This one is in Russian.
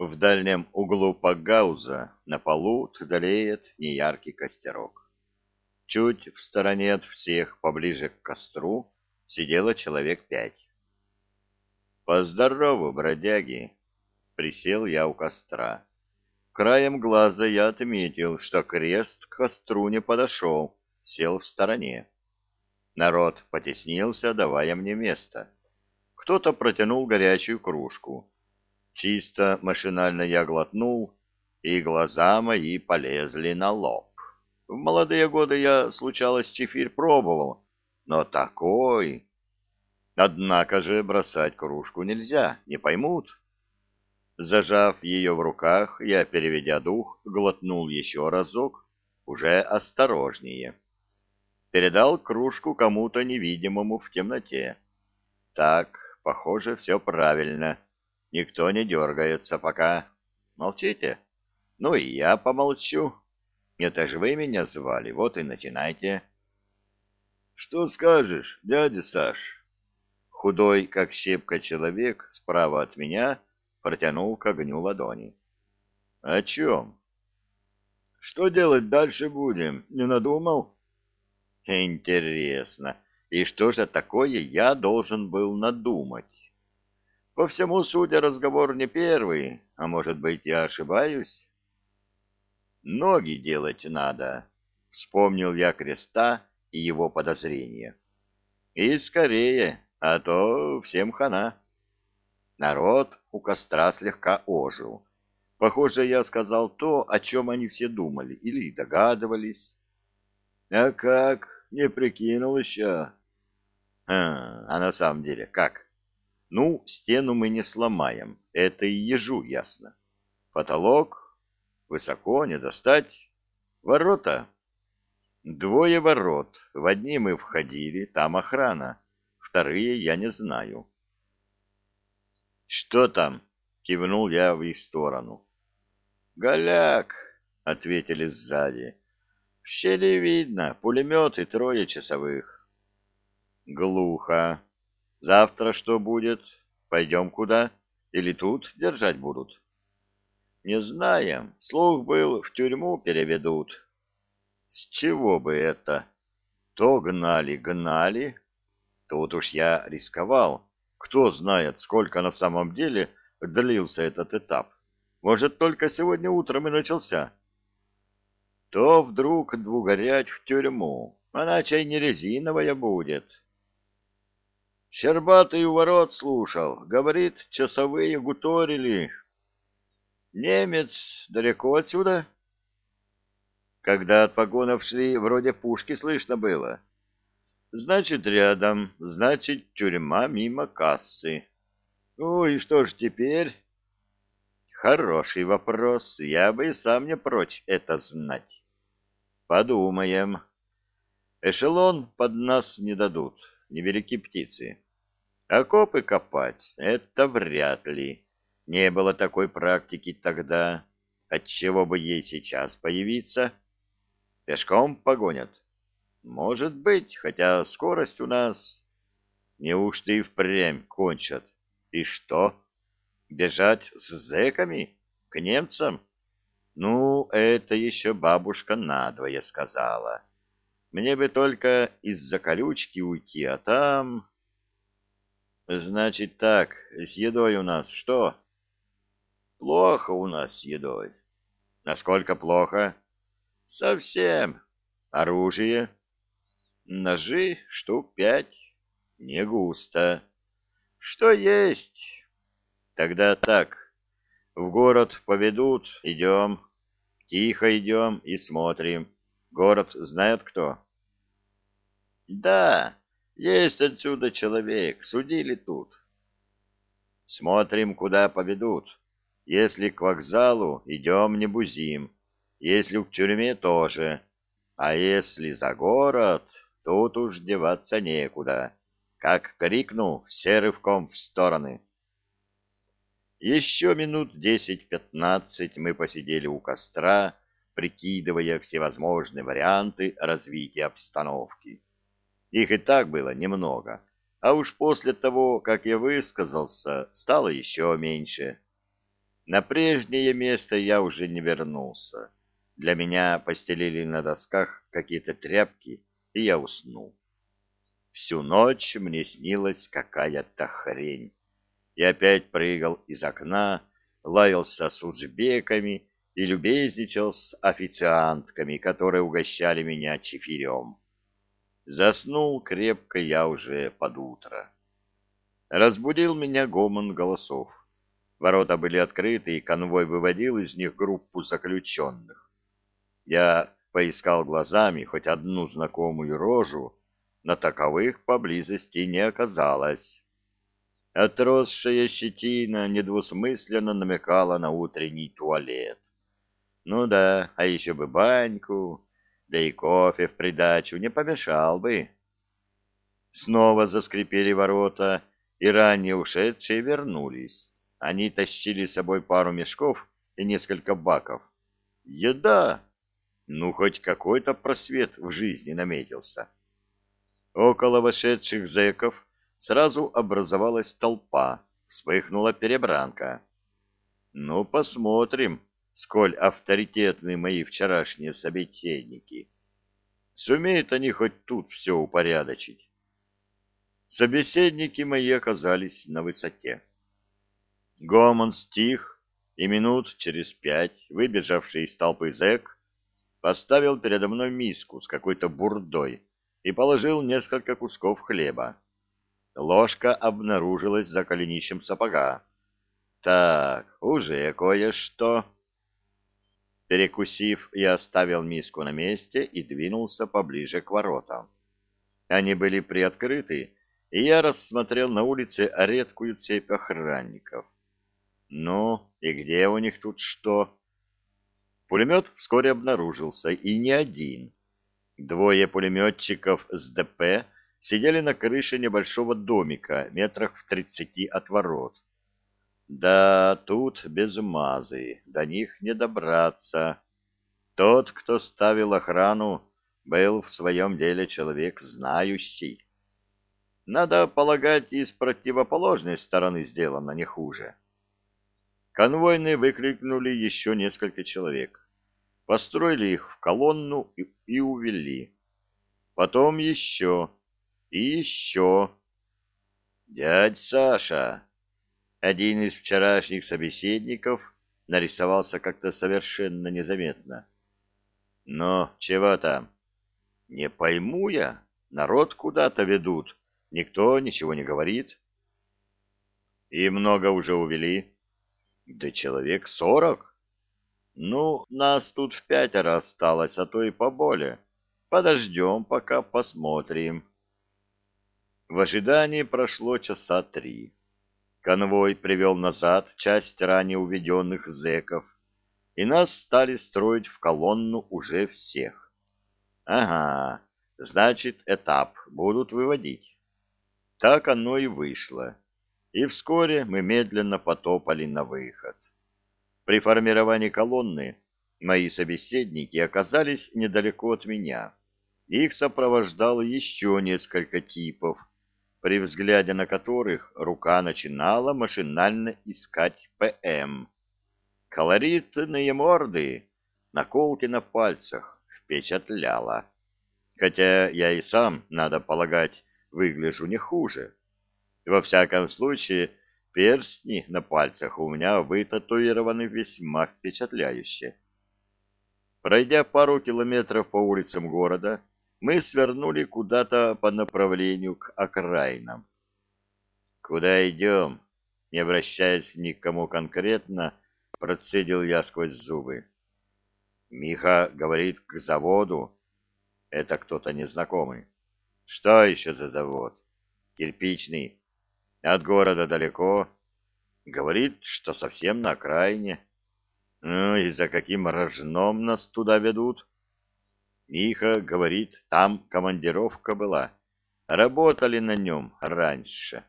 В дальнем углу пагауза на полу тлеет неяркий костерок. Чуть в стороне от всех, поближе к костру, сидело человек пять. «Поздорову, бродяги!» Присел я у костра. Краем глаза я отметил, что крест к костру не подошел, сел в стороне. Народ потеснился, давая мне место. Кто-то протянул горячую кружку. Чисто машинально я глотнул, и глаза мои полезли на лоб. В молодые годы я, случалось, чефирь пробовал, но такой... Однако же бросать кружку нельзя, не поймут. Зажав ее в руках, я, переведя дух, глотнул еще разок, уже осторожнее. Передал кружку кому-то невидимому в темноте. Так, похоже, все правильно. Никто не дергается пока. Молчите? Ну и я помолчу. Это же вы меня звали, вот и начинайте. Что скажешь, дядя Саш? Худой, как щепка человек, справа от меня протянул к огню ладони. О чем? Что делать дальше будем? Не надумал? Интересно. И что же такое я должен был надумать? По всему судя, разговор не первый, а может быть, я ошибаюсь? Ноги делать надо, вспомнил я креста и его подозрения. И скорее, а то всем хана. Народ у костра слегка ожил. Похоже, я сказал то, о чем они все думали или догадывались. А как? Не прикинул еще? А, а на самом деле как? Ну, стену мы не сломаем, это и ежу ясно. Потолок высоко не достать. Ворота. Двое ворот. В одни мы входили, там охрана. Вторые я не знаю. Что там? Кивнул я в их сторону. Голяк, ответили сзади. В щели видно, пулеметы трое часовых. Глухо. Завтра что будет? Пойдем куда? Или тут держать будут? Не знаем. Слух был, в тюрьму переведут. С чего бы это? То гнали, гнали. Тут уж я рисковал. Кто знает, сколько на самом деле длился этот этап. Может, только сегодня утром и начался. То вдруг двугорять в тюрьму. Она чай не резиновая будет. Щербатый у ворот слушал. Говорит, часовые гуторили. Немец далеко отсюда? Когда от погонов шли, вроде пушки слышно было. Значит, рядом. Значит, тюрьма мимо кассы. Ну и что ж теперь? Хороший вопрос. Я бы и сам не прочь это знать. Подумаем. Эшелон под нас не дадут невелики птицы. Окопы копать — это вряд ли. Не было такой практики тогда. Отчего бы ей сейчас появиться? Пешком погонят? Может быть, хотя скорость у нас... Неужто и впрямь кончат? И что? Бежать с зэками? К немцам? Ну, это еще бабушка надвое сказала. Мне бы только из-за колючки уйти, а там... Значит так, с едой у нас что? Плохо у нас с едой. Насколько плохо? Совсем. Оружие? Ножи штук пять. Не густо. Что есть? Тогда так. В город поведут, идем. Тихо идем и смотрим. Город знает кто? Да, есть отсюда человек, судили тут. Смотрим, куда поведут. Если к вокзалу, идем не бузим. Если к тюрьме, тоже. А если за город, тут уж деваться некуда. Как крикну, все рывком в стороны. Еще минут десять-пятнадцать мы посидели у костра, прикидывая всевозможные варианты развития обстановки. Их и так было немного, а уж после того, как я высказался, стало еще меньше. На прежнее место я уже не вернулся. Для меня постелили на досках какие-то тряпки, и я уснул. Всю ночь мне снилась какая-то хрень. Я опять прыгал из окна, лаялся с узбеками и любезничал с официантками, которые угощали меня чефирем. Заснул крепко я уже под утро. Разбудил меня гомон голосов. Ворота были открыты, и конвой выводил из них группу заключенных. Я поискал глазами хоть одну знакомую рожу, но таковых поблизости не оказалось. Отросшая щетина недвусмысленно намекала на утренний туалет. Ну да, а еще бы баньку, да и кофе в придачу не помешал бы. Снова заскрипели ворота, и ранее ушедшие вернулись. Они тащили с собой пару мешков и несколько баков. Еда! Ну, хоть какой-то просвет в жизни наметился. Около вошедших зэков сразу образовалась толпа, вспыхнула перебранка. Ну, посмотрим, сколь авторитетны мои вчерашние собеседники. Сумеют они хоть тут все упорядочить. Собеседники мои оказались на высоте. Гомон стих, и минут через пять выбежавший из толпы зэк поставил передо мной миску с какой-то бурдой и положил несколько кусков хлеба. Ложка обнаружилась за коленищем сапога. Так, уже кое-что. Перекусив, я оставил миску на месте и двинулся поближе к воротам. Они были приоткрыты, и я рассмотрел на улице редкую цепь охранников. Ну, и где у них тут что? Пулемет вскоре обнаружился, и не один. Двое пулеметчиков с ДП сидели на крыше небольшого домика, метрах в тридцати от ворот. Да, тут без мазы, до них не добраться. Тот, кто ставил охрану, был в своем деле человек знающий. Надо полагать, и с противоположной стороны сделано не хуже. Конвойные выкрикнули еще несколько человек. Построили их в колонну и, и увели. Потом еще и еще. «Дядь Саша!» Один из вчерашних собеседников нарисовался как-то совершенно незаметно. «Но чего там?» «Не пойму я. Народ куда-то ведут. Никто ничего не говорит». «И много уже увели?» «Да человек сорок». «Ну, нас тут в пятеро осталось, а то и поболее. Подождем, пока посмотрим». В ожидании прошло часа три. Конвой привел назад часть ранее уведенных зэков, и нас стали строить в колонну уже всех. Ага, значит, этап будут выводить. Так оно и вышло. И вскоре мы медленно потопали на выход. При формировании колонны мои собеседники оказались недалеко от меня. Их сопровождало еще несколько типов, при взгляде на которых рука начинала машинально искать ПМ. Колоритные морды, наколки на пальцах, впечатляло. Хотя я и сам, надо полагать, выгляжу не хуже. Во всяком случае, перстни на пальцах у меня вытатуированы весьма впечатляюще. Пройдя пару километров по улицам города, мы свернули куда-то по направлению к окраинам. «Куда идем?» Не обращаясь ни к кому конкретно, процедил я сквозь зубы. Миха говорит к заводу. Это кто-то незнакомый. Что еще за завод? Кирпичный. От города далеко. Говорит, что совсем на окраине. Ну и за каким рожном нас туда ведут? Миха говорит, там командировка была. Работали на нем раньше.